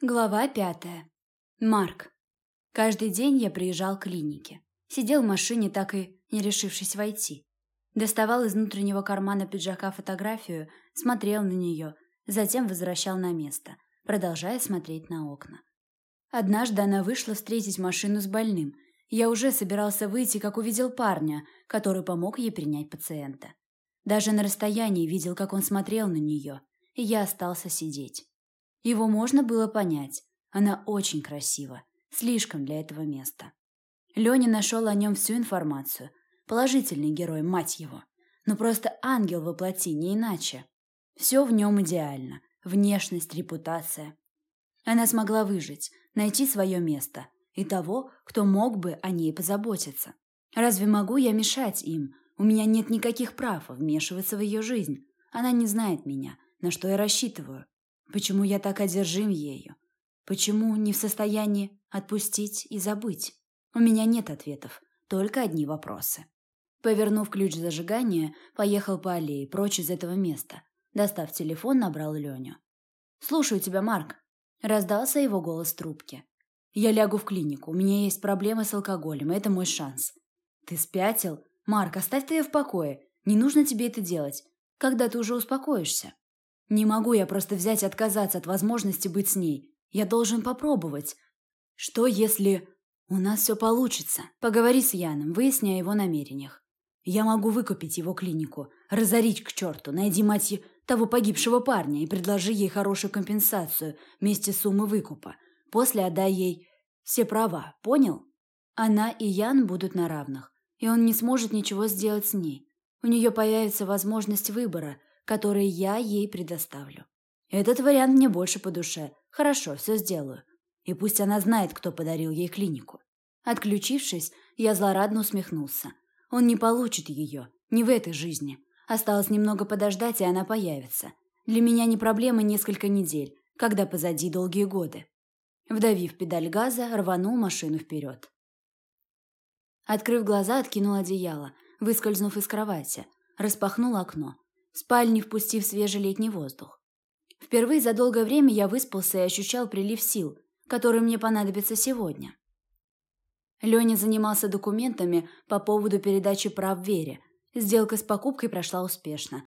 Глава пятая. Марк. Каждый день я приезжал к клинике. Сидел в машине, так и не решившись войти. Доставал из внутреннего кармана пиджака фотографию, смотрел на нее, затем возвращал на место, продолжая смотреть на окна. Однажды она вышла встретить машину с больным. Я уже собирался выйти, как увидел парня, который помог ей принять пациента. Даже на расстоянии видел, как он смотрел на нее, и я остался сидеть. Его можно было понять. Она очень красива. Слишком для этого места. Леня нашел о нем всю информацию. Положительный герой, мать его. Но просто ангел во плоти, не иначе. Все в нем идеально. Внешность, репутация. Она смогла выжить, найти свое место и того, кто мог бы о ней позаботиться. Разве могу я мешать им? У меня нет никаких прав вмешиваться в ее жизнь. Она не знает меня, на что я рассчитываю. Почему я так одержим ею? Почему не в состоянии отпустить и забыть? У меня нет ответов, только одни вопросы. Повернув ключ зажигания, поехал по аллее, прочь из этого места. Достав телефон, набрал Леню. «Слушаю тебя, Марк», – раздался его голос в трубке. «Я лягу в клинику, у меня есть проблемы с алкоголем, это мой шанс». «Ты спятил? Марк, оставь ты ее в покое. Не нужно тебе это делать. Когда ты уже успокоишься?» Не могу я просто взять и отказаться от возможности быть с ней. Я должен попробовать. Что если... У нас все получится. Поговори с Яном, выясняя его намерениях. Я могу выкупить его клинику, разорить к черту, найди мать того погибшего парня и предложи ей хорошую компенсацию вместе с суммой выкупа. После отдай ей все права, понял? Она и Ян будут на равных, и он не сможет ничего сделать с ней. У нее появится возможность выбора, которые я ей предоставлю. Этот вариант мне больше по душе. Хорошо, все сделаю. И пусть она знает, кто подарил ей клинику. Отключившись, я злорадно усмехнулся. Он не получит ее, не в этой жизни. Осталось немного подождать, и она появится. Для меня не проблема несколько недель, когда позади долгие годы. Вдавив педаль газа, рванул машину вперед. Открыв глаза, откинул одеяло, выскользнув из кровати, распахнул окно в спальне впустив свежий летний воздух. Впервые за долгое время я выспался и ощущал прилив сил, который мне понадобится сегодня. Леня занимался документами по поводу передачи прав Вере. Сделка с покупкой прошла успешно.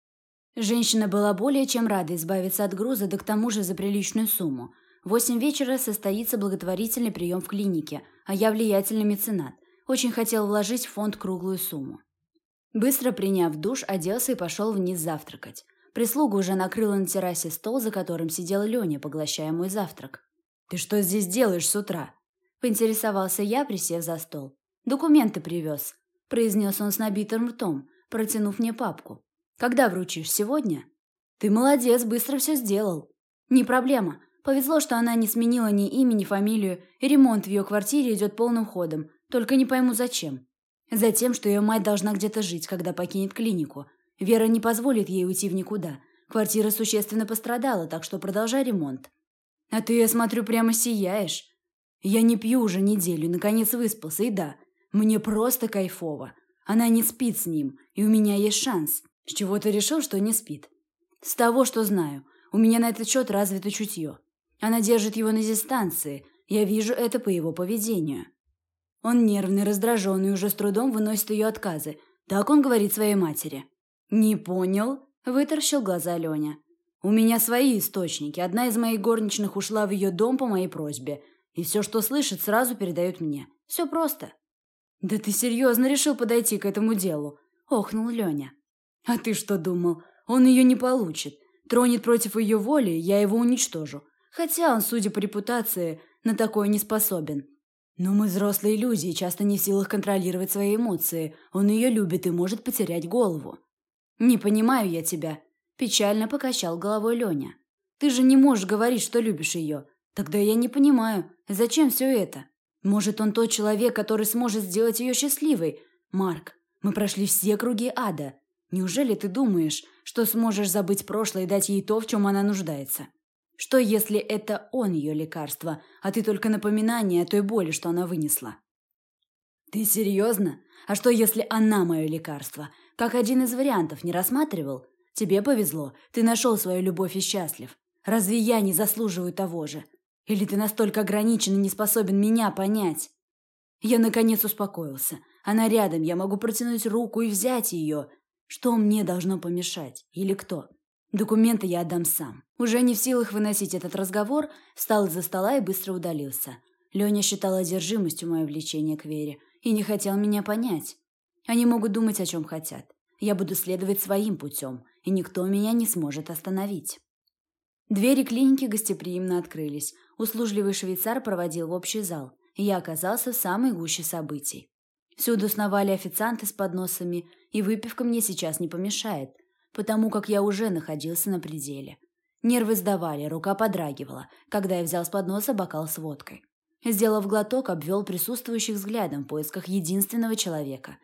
Женщина была более чем рада избавиться от груза, да к тому же за приличную сумму. В восемь вечера состоится благотворительный прием в клинике, а я влиятельный меценат. Очень хотел вложить в фонд круглую сумму. Быстро приняв душ, оделся и пошел вниз завтракать. Прислуга уже накрыла на террасе стол, за которым сидел Леня, поглощая мой завтрак. «Ты что здесь делаешь с утра?» Поинтересовался я, присев за стол. «Документы привез», – произнес он с набитым ртом, протянув мне папку. «Когда вручишь? Сегодня?» «Ты молодец, быстро все сделал». «Не проблема. Повезло, что она не сменила ни имя, ни фамилию, и ремонт в ее квартире идет полным ходом. Только не пойму, зачем». Затем, что ее мать должна где-то жить, когда покинет клинику. Вера не позволит ей уйти в никуда. Квартира существенно пострадала, так что продолжай ремонт. А ты, я смотрю, прямо сияешь. Я не пью уже неделю, наконец выспался, и да, мне просто кайфово. Она не спит с ним, и у меня есть шанс. С чего ты решил, что не спит? С того, что знаю. У меня на этот счет развито чутье. Она держит его на дистанции. Я вижу это по его поведению. Он нервный, раздраженный, уже с трудом выносит ее отказы. Так он говорит своей матери. «Не понял?» – выторщил глаза Леня. «У меня свои источники. Одна из моих горничных ушла в ее дом по моей просьбе. И все, что слышит, сразу передает мне. Все просто». «Да ты серьезно решил подойти к этому делу?» – охнул Леня. «А ты что думал? Он ее не получит. Тронет против ее воли, я его уничтожу. Хотя он, судя по репутации, на такое не способен. Но мы взрослые люди и часто не в силах контролировать свои эмоции. Он ее любит и может потерять голову. Не понимаю я тебя. Печально покачал головой Леня. Ты же не можешь говорить, что любишь ее. Тогда я не понимаю, зачем все это? Может, он тот человек, который сможет сделать ее счастливой? Марк, мы прошли все круги ада. Неужели ты думаешь, что сможешь забыть прошлое и дать ей то, в чем она нуждается? Что, если это он ее лекарство, а ты только напоминание о той боли, что она вынесла? Ты серьезно? А что, если она мое лекарство? Как один из вариантов не рассматривал? Тебе повезло, ты нашел свою любовь и счастлив. Разве я не заслуживаю того же? Или ты настолько ограничен и не способен меня понять? Я, наконец, успокоился. Она рядом, я могу протянуть руку и взять ее. Что мне должно помешать? Или кто? Документы я отдам сам. Уже не в силах выносить этот разговор, встал из-за стола и быстро удалился. Леня считал одержимостью мое влечение к Вере и не хотел меня понять. Они могут думать, о чем хотят. Я буду следовать своим путем, и никто меня не сможет остановить. Двери клиники гостеприимно открылись. Услужливый швейцар проводил в общий зал, и я оказался в самой гуще событий. Всюду сновали официанты с подносами, и выпивка мне сейчас не помешает, потому как я уже находился на пределе. Нервы сдавали, рука подрагивала, когда я взял с подноса бокал с водкой. Сделав глоток, обвел присутствующих взглядом в поисках единственного человека.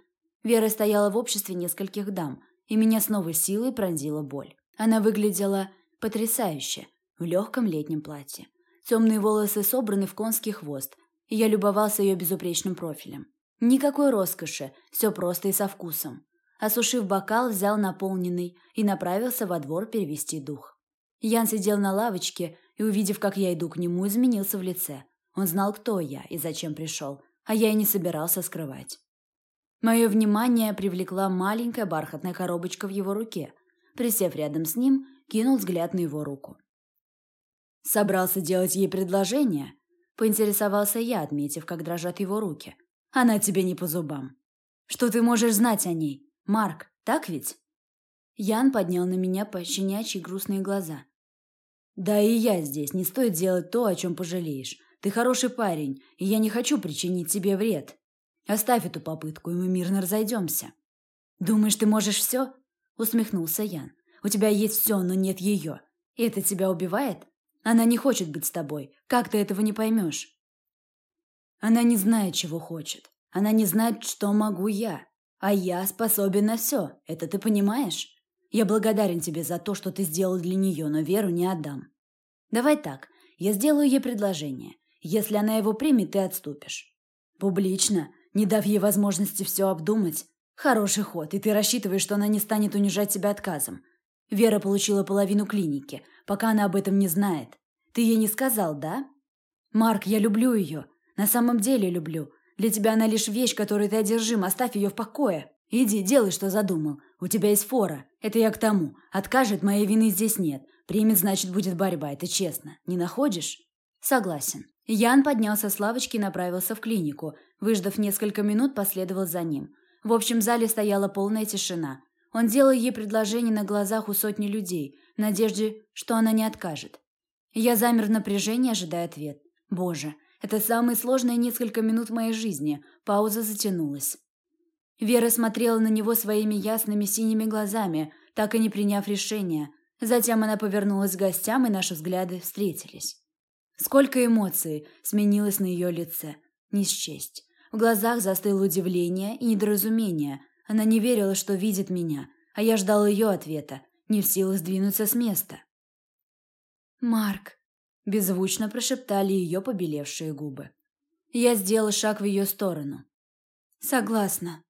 Вера стояла в обществе нескольких дам, и меня с новой силой пронзила боль. Она выглядела потрясающе, в легком летнем платье. Темные волосы собраны в конский хвост, и я любовался ее безупречным профилем. Никакой роскоши, все просто и со вкусом. Осушив бокал, взял наполненный и направился во двор перевести дух. Ян сидел на лавочке и, увидев, как я иду к нему, изменился в лице. Он знал, кто я и зачем пришел, а я и не собирался скрывать. Мое внимание привлекла маленькая бархатная коробочка в его руке. Присев рядом с ним, кинул взгляд на его руку. «Собрался делать ей предложение?» – поинтересовался я, отметив, как дрожат его руки. «Она тебе не по зубам. Что ты можешь знать о ней? Марк, так ведь?» Ян поднял на меня пощенячьи грустные глаза. «Да и я здесь. Не стоит делать то, о чем пожалеешь. Ты хороший парень, и я не хочу причинить тебе вред. Оставь эту попытку, и мы мирно разойдемся». «Думаешь, ты можешь все?» – усмехнулся Ян. «У тебя есть все, но нет ее. И это тебя убивает? Она не хочет быть с тобой. Как ты этого не поймешь?» «Она не знает, чего хочет. Она не знает, что могу я. А я способен на все. Это ты понимаешь? Я благодарен тебе за то, что ты сделал для нее, но веру не отдам. Давай так. Я сделаю ей предложение. Если она его примет, ты отступишь. Публично, не дав ей возможности все обдумать. Хороший ход, и ты рассчитываешь, что она не станет унижать тебя отказом. Вера получила половину клиники, пока она об этом не знает. Ты ей не сказал, да? Марк, я люблю ее. На самом деле люблю. Для тебя она лишь вещь, которой ты одержим. Оставь ее в покое. Иди, делай, что задумал. У тебя есть фора. Это я к тому. Откажет, моей вины здесь нет. Примет, значит, будет борьба. Это честно. Не находишь? Согласен. Ян поднялся с лавочки и направился в клинику. Выждав несколько минут, последовал за ним. В общем зале стояла полная тишина. Он делал ей предложение на глазах у сотни людей, в надежде, что она не откажет. Я замер в напряжении, ожидая ответ. Боже, это самые сложные несколько минут моей жизни. Пауза затянулась. Вера смотрела на него своими ясными синими глазами, так и не приняв решения. Затем она повернулась к гостям, и наши взгляды встретились. Сколько эмоций сменилось на ее лице. Не счесть. В глазах застыло удивление и недоразумение. Она не верила, что видит меня, а я ждал ее ответа, не в силах сдвинуться с места. «Марк», – беззвучно прошептали ее побелевшие губы. Я сделал шаг в ее сторону. «Согласна».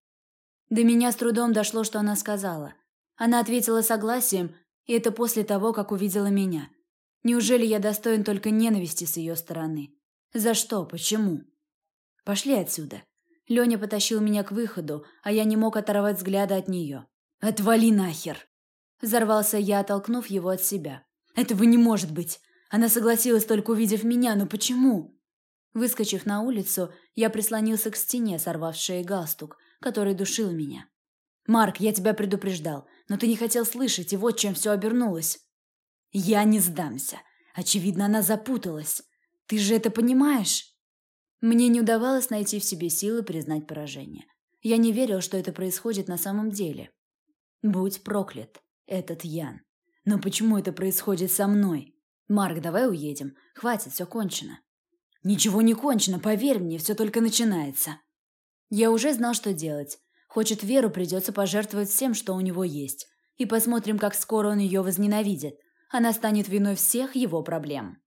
До меня с трудом дошло, что она сказала. Она ответила согласием, и это после того, как увидела меня – Неужели я достоин только ненависти с ее стороны? За что? Почему? Пошли отсюда. Леня потащил меня к выходу, а я не мог оторвать взгляда от нее. «Отвали нахер!» Взорвался я, оттолкнув его от себя. «Этого не может быть! Она согласилась, только увидев меня, но почему?» Выскочив на улицу, я прислонился к стене, сорвав шеи галстук, который душил меня. «Марк, я тебя предупреждал, но ты не хотел слышать, и вот чем все обернулось. Я не сдамся. Очевидно, она запуталась. Ты же это понимаешь? Мне не удавалось найти в себе силы признать поражение. Я не верил, что это происходит на самом деле. Будь проклят, этот Ян. Но почему это происходит со мной? Марк, давай уедем. Хватит, все кончено. Ничего не кончено, поверь мне, все только начинается. Я уже знал, что делать. Хочет Веру, придется пожертвовать всем, что у него есть. И посмотрим, как скоро он ее возненавидит. Она станет виной всех его проблем.